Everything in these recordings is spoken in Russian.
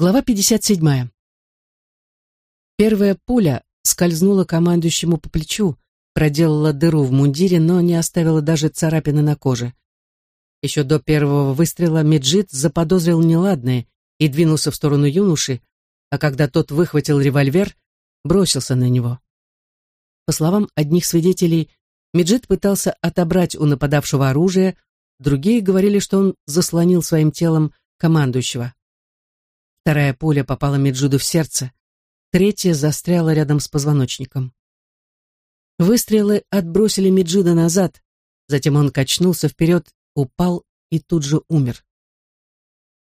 Глава 57. Первая пуля скользнула командующему по плечу, проделала дыру в мундире, но не оставила даже царапины на коже. Еще до первого выстрела Меджид заподозрил неладное и двинулся в сторону юноши, а когда тот выхватил револьвер, бросился на него. По словам одних свидетелей, Меджид пытался отобрать у нападавшего оружие, другие говорили, что он заслонил своим телом командующего. Вторая пуля попала Меджуду в сердце, третья застряла рядом с позвоночником. Выстрелы отбросили Меджида назад, затем он качнулся вперед, упал и тут же умер.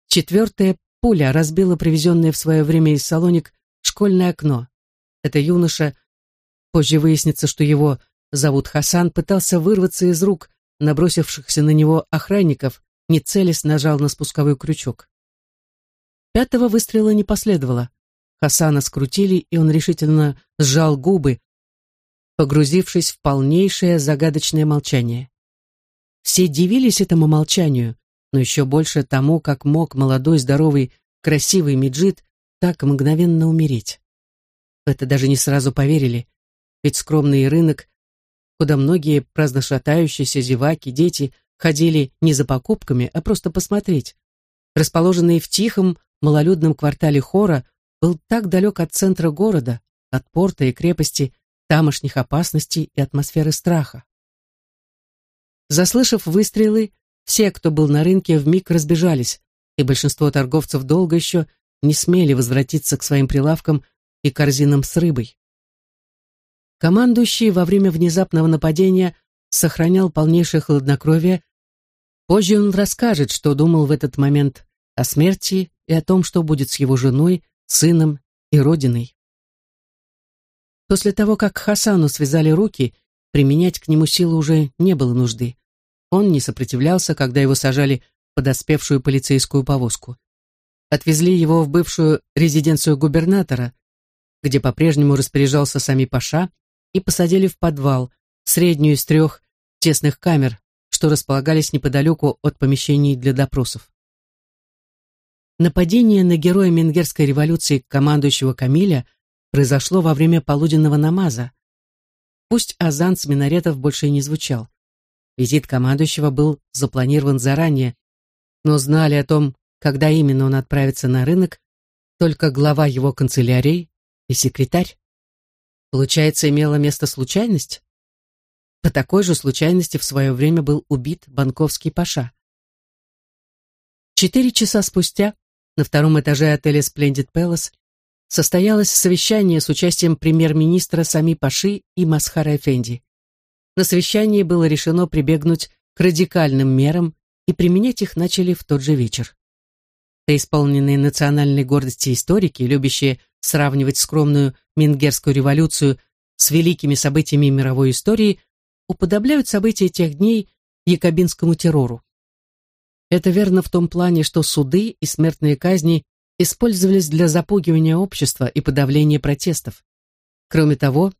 Четвертая пуля разбила привезенное в свое время из Салоник школьное окно. Это юноша, позже выяснится, что его зовут Хасан, пытался вырваться из рук набросившихся на него охранников, не целясь нажал на спусковой крючок. Пятого выстрела не последовало. Хасана скрутили, и он решительно сжал губы, погрузившись в полнейшее загадочное молчание. Все дивились этому молчанию, но еще больше тому, как мог молодой, здоровый, красивый Меджид так мгновенно умереть. В это даже не сразу поверили, ведь скромный рынок, куда многие праздно шатающиеся зеваки, дети ходили не за покупками, а просто посмотреть, расположенный в тихом, малолюдном квартале Хора был так далек от центра города, от порта и крепости, тамошних опасностей и атмосферы страха. Заслышав выстрелы, все, кто был на рынке, вмиг разбежались, и большинство торговцев долго еще не смели возвратиться к своим прилавкам и корзинам с рыбой. Командующий во время внезапного нападения сохранял полнейшее хладнокровие. Позже он расскажет, что думал в этот момент о смерти и о том, что будет с его женой, сыном и родиной. После того, как Хасану связали руки, применять к нему силу уже не было нужды. Он не сопротивлялся, когда его сажали в подоспевшую полицейскую повозку. Отвезли его в бывшую резиденцию губернатора, где по-прежнему распоряжался сами Паша, и посадили в подвал, среднюю из трех тесных камер, что располагались неподалеку от помещений для допросов. Нападение на героя Менгерской революции командующего Камиля произошло во время полуденного намаза. Пусть азан с минаретов больше не звучал. Визит командующего был запланирован заранее, но знали о том, когда именно он отправится на рынок, только глава его канцелярии и секретарь. Получается, имела место случайность? По такой же случайности в свое время был убит банковский паша. Четыре часа спустя на втором этаже отеля Splendid Palace состоялось совещание с участием премьер-министра Сами Паши и Масхара Эфенди. На совещании было решено прибегнуть к радикальным мерам, и применять их начали в тот же вечер. Преисполненные национальной гордости историки, любящие сравнивать скромную Мингерскую революцию с великими событиями мировой истории, уподобляют события тех дней якобинскому террору. Это верно в том плане, что суды и смертные казни использовались для запугивания общества и подавления протестов. Кроме того,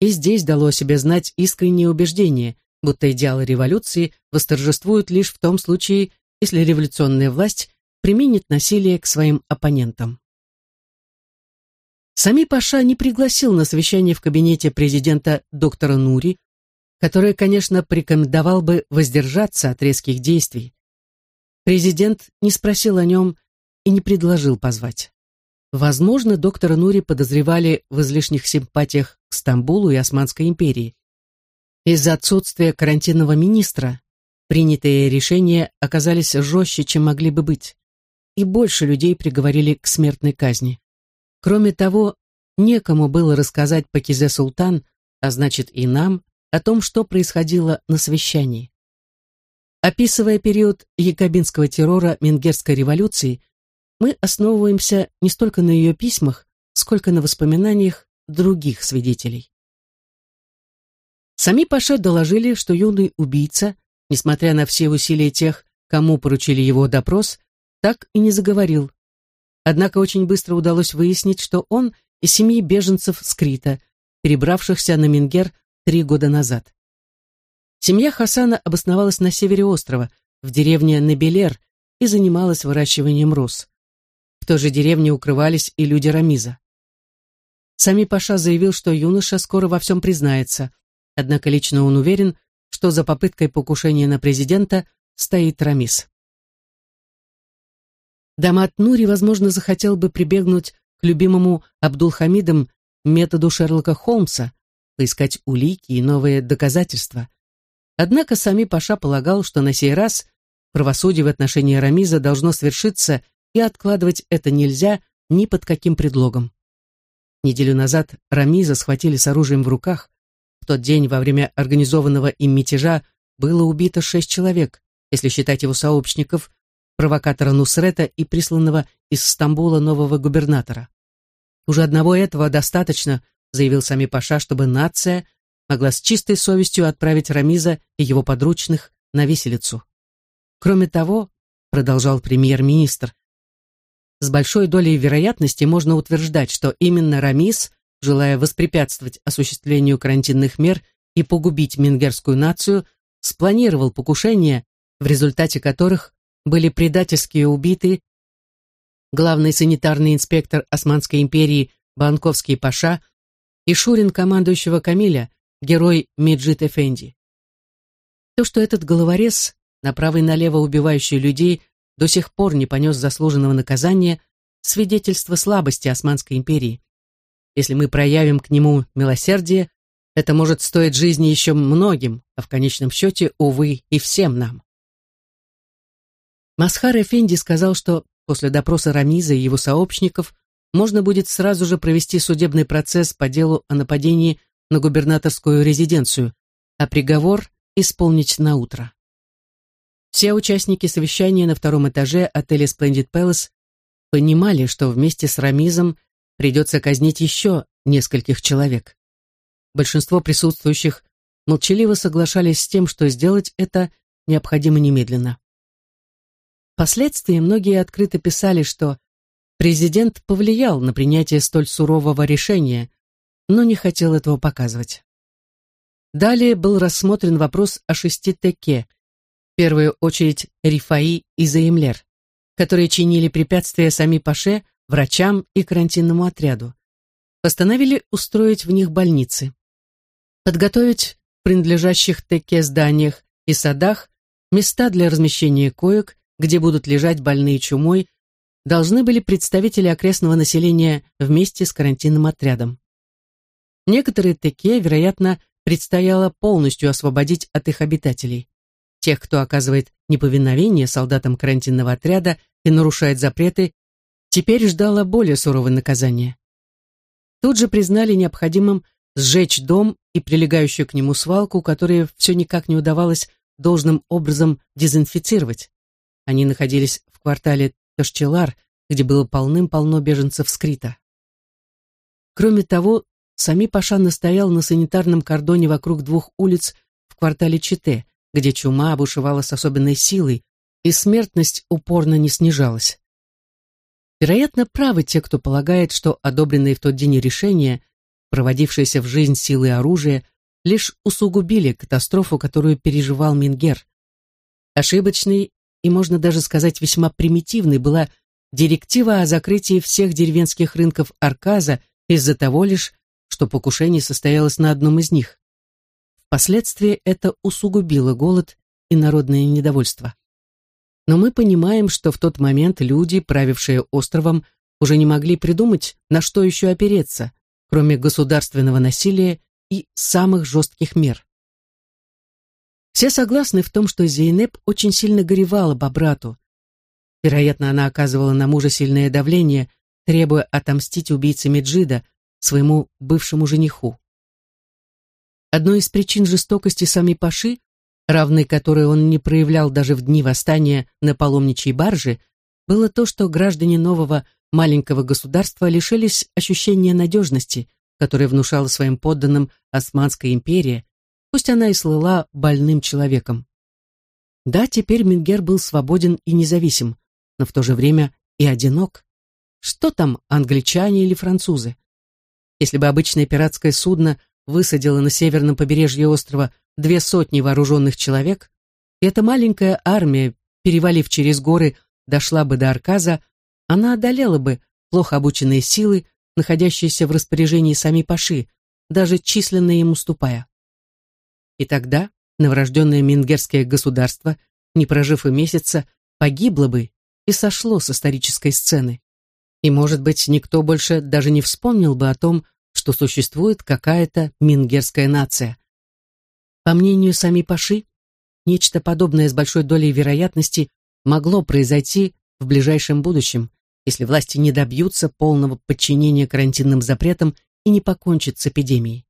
и здесь дало о себе знать искреннее убеждение, будто идеалы революции восторжествуют лишь в том случае, если революционная власть применит насилие к своим оппонентам. Сами Паша не пригласил на совещание в кабинете президента доктора Нури, который, конечно, порекомендовал бы воздержаться от резких действий, Президент не спросил о нем и не предложил позвать. Возможно, доктора Нури подозревали в излишних симпатиях к Стамбулу и Османской империи. Из-за отсутствия карантинного министра принятые решения оказались жестче, чем могли бы быть, и больше людей приговорили к смертной казни. Кроме того, некому было рассказать Пакизе Султан, а значит и нам, о том, что происходило на совещании. Описывая период якобинского террора Менгерской революции, мы основываемся не столько на ее письмах, сколько на воспоминаниях других свидетелей. Сами Паше доложили, что юный убийца, несмотря на все усилия тех, кому поручили его допрос, так и не заговорил. Однако очень быстро удалось выяснить, что он из семьи беженцев с перебравшихся на Менгер три года назад. Семья Хасана обосновалась на севере острова, в деревне Набелер, и занималась выращиванием роз. В той же деревне укрывались и люди Рамиза. Сами Паша заявил, что юноша скоро во всем признается, однако лично он уверен, что за попыткой покушения на президента стоит Рамис. Дамат Нури, возможно, захотел бы прибегнуть к любимому Абдулхамидом методу Шерлока Холмса, поискать улики и новые доказательства. Однако сами Паша полагал, что на сей раз правосудие в отношении Рамиза должно свершиться, и откладывать это нельзя ни под каким предлогом. Неделю назад Рамиза схватили с оружием в руках. В тот день во время организованного им мятежа было убито шесть человек, если считать его сообщников, провокатора Нусрета и присланного из Стамбула нового губернатора. Уже одного этого достаточно, заявил сами Паша, чтобы нация могла с чистой совестью отправить Рамиза и его подручных на виселицу. Кроме того, продолжал премьер-министр, с большой долей вероятности можно утверждать, что именно Рамис, желая воспрепятствовать осуществлению карантинных мер и погубить мингерскую нацию, спланировал покушение, в результате которых были предательски убиты главный санитарный инспектор Османской империи Банковский Паша и Шурин командующего Камиля, герой Меджит Эфенди. То, что этот головорез, направо и налево убивающий людей, до сих пор не понес заслуженного наказания, свидетельство слабости Османской империи. Если мы проявим к нему милосердие, это может стоить жизни еще многим, а в конечном счете, увы, и всем нам. Масхар Эфенди сказал, что после допроса Рамиза и его сообщников можно будет сразу же провести судебный процесс по делу о нападении на губернаторскую резиденцию, а приговор исполнить на утро. Все участники совещания на втором этаже отеля Splendid Palace понимали, что вместе с Рамизом придется казнить еще нескольких человек. Большинство присутствующих молчаливо соглашались с тем, что сделать это необходимо немедленно. Впоследствии многие открыто писали, что президент повлиял на принятие столь сурового решения, но не хотел этого показывать. Далее был рассмотрен вопрос о шести теке, в первую очередь Рифаи и Заемлер, которые чинили препятствия сами Паше, врачам и карантинному отряду. Постановили устроить в них больницы. Подготовить в принадлежащих теке зданиях и садах места для размещения коек где будут лежать больные чумой, должны были представители окрестного населения вместе с карантинным отрядом. Некоторые теке, вероятно, предстояло полностью освободить от их обитателей. Тех, кто оказывает неповиновение солдатам карантинного отряда и нарушает запреты, теперь ждало более суровое наказание. Тут же признали необходимым сжечь дом и прилегающую к нему свалку, которые все никак не удавалось должным образом дезинфицировать. Они находились в квартале Ташчелар, где было полным-полно беженцев с. Кроме того, сами Паша настоял на санитарном кордоне вокруг двух улиц в квартале Чите, где чума обушевала с особенной силой, и смертность упорно не снижалась. Вероятно, правы те, кто полагает, что одобренные в тот день решения, проводившиеся в жизнь силы оружия, лишь усугубили катастрофу, которую переживал Мингер. Ошибочный и, можно даже сказать, весьма примитивной была директива о закрытии всех деревенских рынков Арказа из-за того лишь, что покушение состоялось на одном из них. Впоследствии это усугубило голод и народное недовольство. Но мы понимаем, что в тот момент люди, правившие островом, уже не могли придумать, на что еще опереться, кроме государственного насилия и самых жестких мер. Все согласны в том, что Зейнеп очень сильно горевала по брату. Вероятно, она оказывала на мужа сильное давление, требуя отомстить убийце Меджида, своему бывшему жениху. Одной из причин жестокости сами Паши, равной которой он не проявлял даже в дни восстания на паломничьей барже, было то, что граждане нового маленького государства лишились ощущения надежности, которое внушала своим подданным Османская империя, пусть она и слыла больным человеком. Да, теперь Мингер был свободен и независим, но в то же время и одинок. Что там, англичане или французы? Если бы обычное пиратское судно высадило на северном побережье острова две сотни вооруженных человек, эта маленькая армия, перевалив через горы, дошла бы до Арказа, она одолела бы плохо обученные силы, находящиеся в распоряжении сами Паши, даже численно им уступая. И тогда новорожденное мингерское государство, не прожив и месяца, погибло бы и сошло с исторической сцены. И, может быть, никто больше даже не вспомнил бы о том, что существует какая-то мингерская нация. По мнению сами Паши, нечто подобное с большой долей вероятности могло произойти в ближайшем будущем, если власти не добьются полного подчинения карантинным запретам и не покончат с эпидемией.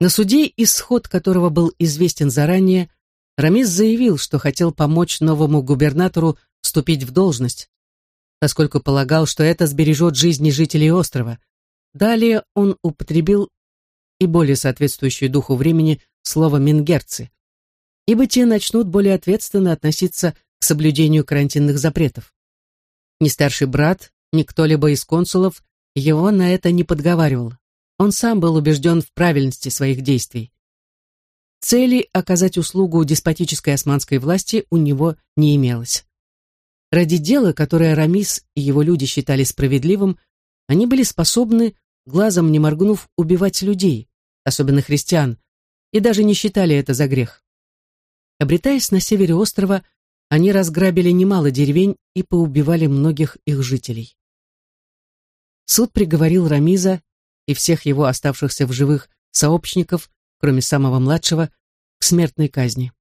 На суде, исход которого был известен заранее, Рамис заявил, что хотел помочь новому губернатору вступить в должность, поскольку полагал, что это сбережет жизни жителей острова. Далее он употребил и более соответствующее духу времени слово «мингерцы», ибо те начнут более ответственно относиться к соблюдению карантинных запретов. Ни старший брат, ни кто-либо из консулов его на это не подговаривал. Он сам был убежден в правильности своих действий. Цели оказать услугу деспотической османской власти у него не имелось. Ради дела, которое Рамис и его люди считали справедливым, они были способны, глазом не моргнув, убивать людей, особенно христиан, и даже не считали это за грех. Обретаясь на севере острова, они разграбили немало деревень и поубивали многих их жителей. Суд приговорил Рамиза и всех его оставшихся в живых сообщников, кроме самого младшего, к смертной казни.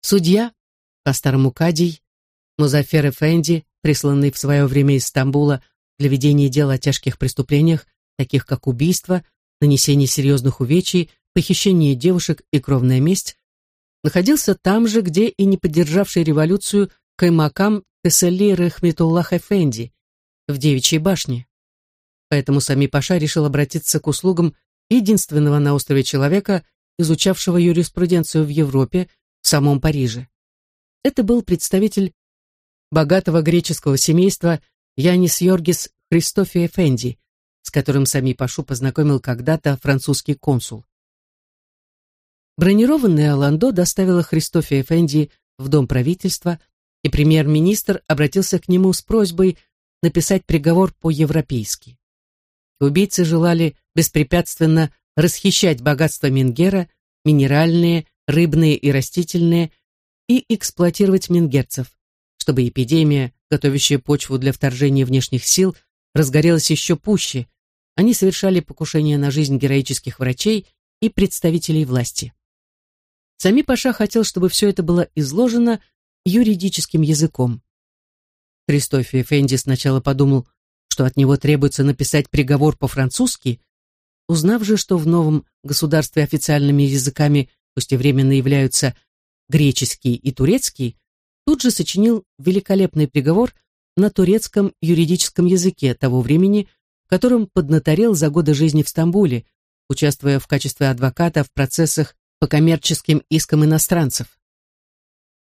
Судья, по-старому Кадий, Музафер Эфенди, присланный в свое время из Стамбула для ведения дел о тяжких преступлениях, таких как убийство, нанесение серьезных увечий, похищение девушек и кровная месть, находился там же, где и не поддержавший революцию Каймакам Тесали Рахметуллах Эфенди, в Девичьей башне. Поэтому Сами Паша решил обратиться к услугам единственного на острове человека, изучавшего юриспруденцию в Европе, в самом Париже. Это был представитель богатого греческого семейства Янис Йоргис Христофи Эфенди, с которым Сами Пашу познакомил когда-то французский консул. Бронированная Ландо доставила Христофи Эфенди в дом правительства, и премьер-министр обратился к нему с просьбой написать приговор по-европейски. Убийцы желали беспрепятственно расхищать богатства Мингера, минеральные, рыбные и растительные, и эксплуатировать мингерцев, чтобы эпидемия, готовящая почву для вторжения внешних сил, разгорелась еще пуще. Они совершали покушения на жизнь героических врачей и представителей власти. Сами Паша хотел, чтобы все это было изложено юридическим языком. Кристофи Фенди сначала подумал, что от него требуется написать приговор по-французски, узнав же, что в новом государстве официальными языками, пусть и временно являются греческий и турецкий, тут же сочинил великолепный приговор на турецком юридическом языке того времени, в котором поднаторел за годы жизни в Стамбуле, участвуя в качестве адвоката в процессах по коммерческим искам иностранцев.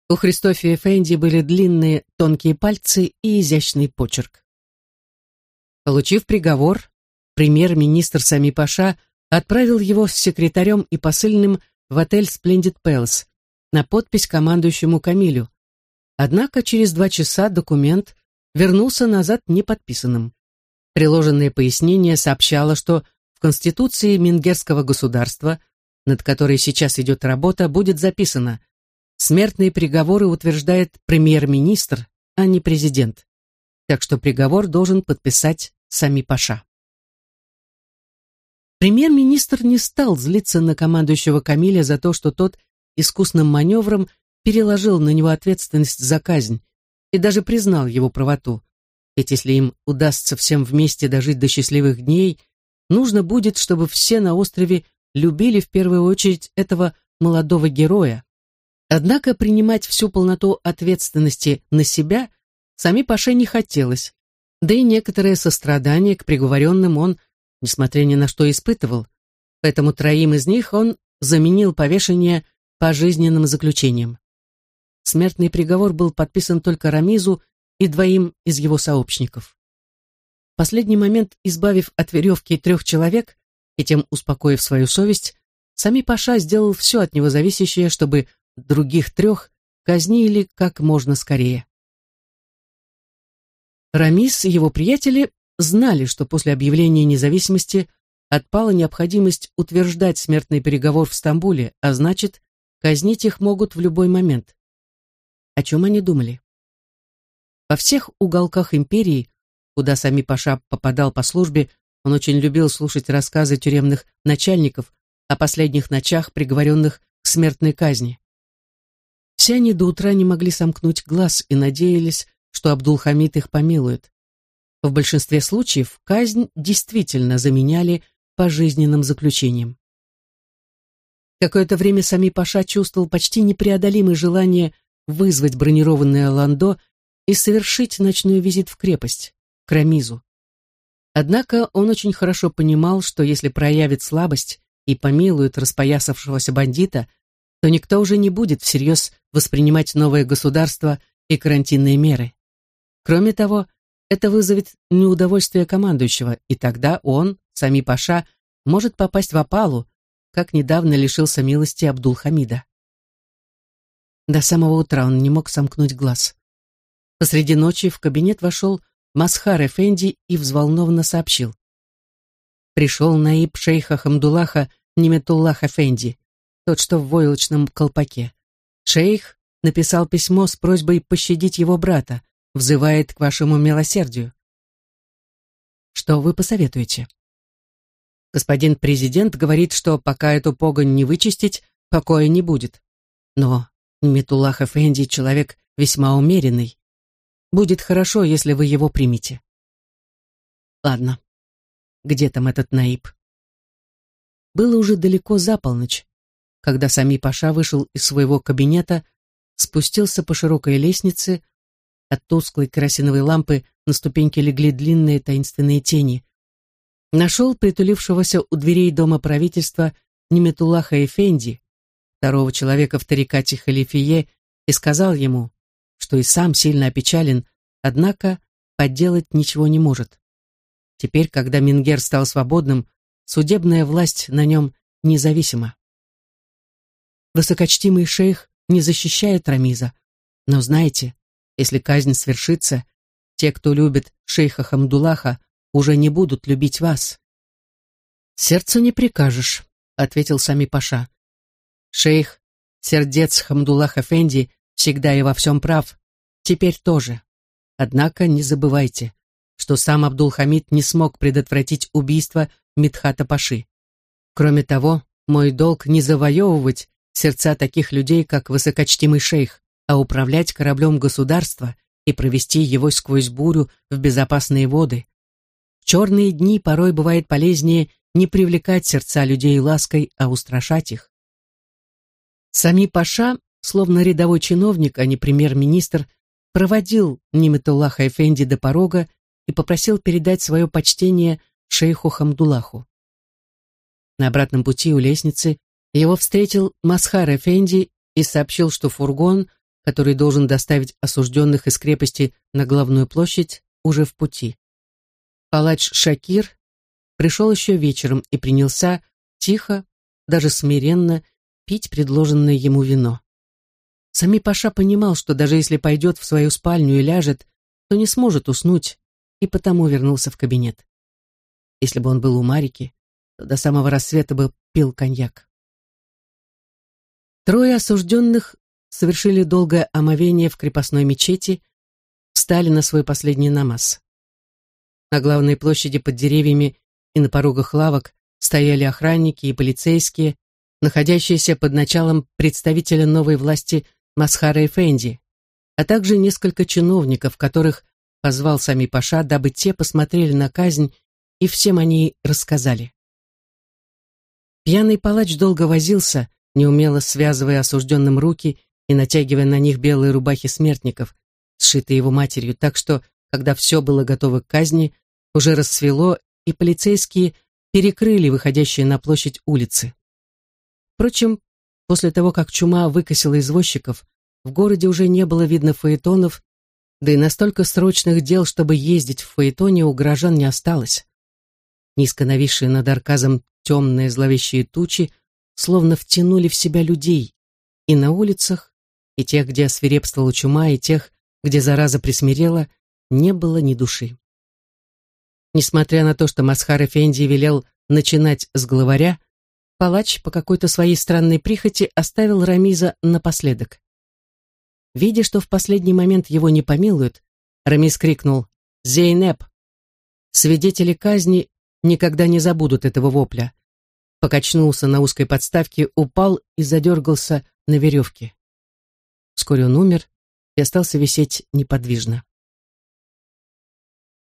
У Христофия Фенди были длинные тонкие пальцы и изящный почерк. Получив приговор, премьер-министр Сами Паша отправил его с секретарем и посыльным в отель Splendid Palace на подпись командующему Камилю. Однако через два часа документ вернулся назад неподписанным. Приложенное пояснение сообщало, что в Конституции Мингерского государства, над которой сейчас идет работа, будет записано – Смертные приговоры утверждает премьер-министр, а не президент. Так что приговор должен подписать сами Паша. Премьер-министр не стал злиться на командующего Камиля за то, что тот искусным маневром переложил на него ответственность за казнь и даже признал его правоту. Ведь если им удастся всем вместе дожить до счастливых дней, нужно будет, чтобы все на острове любили в первую очередь этого молодого героя, Однако принимать всю полноту ответственности на себя сами Паше не хотелось, да и некоторое сострадание к приговоренным он, несмотря ни на что, испытывал, поэтому троим из них он заменил повешение пожизненным заключением. Смертный приговор был подписан только Рамизу и двоим из его сообщников. В последний момент, избавив от веревки трех человек и тем успокоив свою совесть, сами Паша сделал все от него зависящее, чтобы других трех казнили как можно скорее. Рамис и его приятели знали, что после объявления независимости отпала необходимость утверждать смертный переговор в Стамбуле, а значит, казнить их могут в любой момент. О чем они думали? Во всех уголках империи, куда сами Паша попадал по службе, он очень любил слушать рассказы тюремных начальников о последних ночах, приговоренных к смертной казни. Все они до утра не могли сомкнуть глаз и надеялись, что Абдулхамид их помилует. В большинстве случаев казнь действительно заменяли пожизненным заключением. Какое-то время сами Паша чувствовал почти непреодолимое желание вызвать бронированное ландо и совершить ночной визит в крепость, к Рамизу. Однако он очень хорошо понимал, что если проявит слабость и помилует распоясавшегося бандита, то никто уже не будет всерьез воспринимать новое государство и карантинные меры. Кроме того, это вызовет неудовольствие командующего, и тогда он, сами Паша, может попасть в опалу, как недавно лишился милости Абдул-Хамида. До самого утра он не мог сомкнуть глаз. Посреди ночи в кабинет вошел Масхар Эфенди и взволнованно сообщил. Пришел наиб шейха Хамдулаха Неметуллах Эфенди, тот, что в войлочном колпаке. Шейх написал письмо с просьбой пощадить его брата, взывает к вашему милосердию. Что вы посоветуете? Господин президент говорит, что пока эту погонь не вычистить, покоя не будет. Но Метуллах Эфенди человек весьма умеренный. Будет хорошо, если вы его примете. Ладно. Где там этот Наиб? Было уже далеко за полночь, когда Сами Паша вышел из своего кабинета, спустился по широкой лестнице, от тусклой керосиновой лампы на ступеньке легли длинные таинственные тени. Нашел притулившегося у дверей дома правительства Неметулаха Эфенди, второго человека в тарикате халифие, и сказал ему, что и сам сильно опечален, однако подделать ничего не может. Теперь, когда Мингер стал свободным, судебная власть на нем независима. Высокочтимый шейх не защищает Рамиза, но знаете, если казнь свершится, те, кто любит шейха Хамдулаха, уже не будут любить вас. «Сердцу не прикажешь», — ответил сами Паша. «Шейх, сердец Хамдуллах Эфенди всегда и во всем прав, теперь тоже. Однако не забывайте, что сам Абдул-Хамид не смог предотвратить убийство Мидхата Паши. Кроме того, мой долг не завоевывать сердца таких людей, как высокочтимый шейх, а управлять кораблем государства и провести его сквозь бурю в безопасные воды. Черные дни порой бывает полезнее не привлекать сердца людей лаской, а устрашать их. Сами Паша словно рядовой чиновник, а не премьер-министр, проводил Ниметуллаха Эфенди до порога и попросил передать свое почтение шейху Хамдулаху. На обратном пути у лестницы его встретил Масхар Эфенди и сообщил, что фургон, который должен доставить осужденных из крепости на главную площадь, уже в пути. Палач Шакир пришел еще вечером и принялся тихо, даже смиренно, пить предложенное ему вино. Сами Паша понимал, что даже если пойдет в свою спальню и ляжет, то не сможет уснуть, и потому вернулся в кабинет. Если бы он был у Марики, то до самого рассвета бы пил коньяк. Трое осужденных совершили долгое омовение в крепостной мечети, встали на свой последний намаз. На главной площади под деревьями и на порогах лавок стояли охранники и полицейские, находящиеся под началом представителя новой власти Масхара Эфенди, а также несколько чиновников, которых позвал сами Паша, дабы те посмотрели на казнь и всем они рассказали. Пьяный палач долго возился, неумело связывая осужденным руки и натягивая на них белые рубахи смертников, сшитые его матерью, так что, когда все было готово к казни, уже рассвело, и полицейские перекрыли выходящие на площадь улицы. Впрочем, После того, как чума выкосила извозчиков, в городе уже не было видно фаэтонов, да и настолько срочных дел, чтобы ездить в фаэтоне, у горожан не осталось. Низко нависшие над арказом темные зловещие тучи словно втянули в себя людей, и на улицах, и тех, где свирепствовала чума, и тех, где зараза присмирела, не было ни души. Несмотря на то, что Масхар Эфенди велел начинать с главаря, палач по какой-то своей странной прихоти оставил Рамиза напоследок. Видя, что в последний момент его не помилуют, Рамиз крикнул «Зейнеп!». Свидетели казни никогда не забудут этого вопля. Покачнулся на узкой подставке, упал и задергался на веревке. Вскоре он умер и остался висеть неподвижно.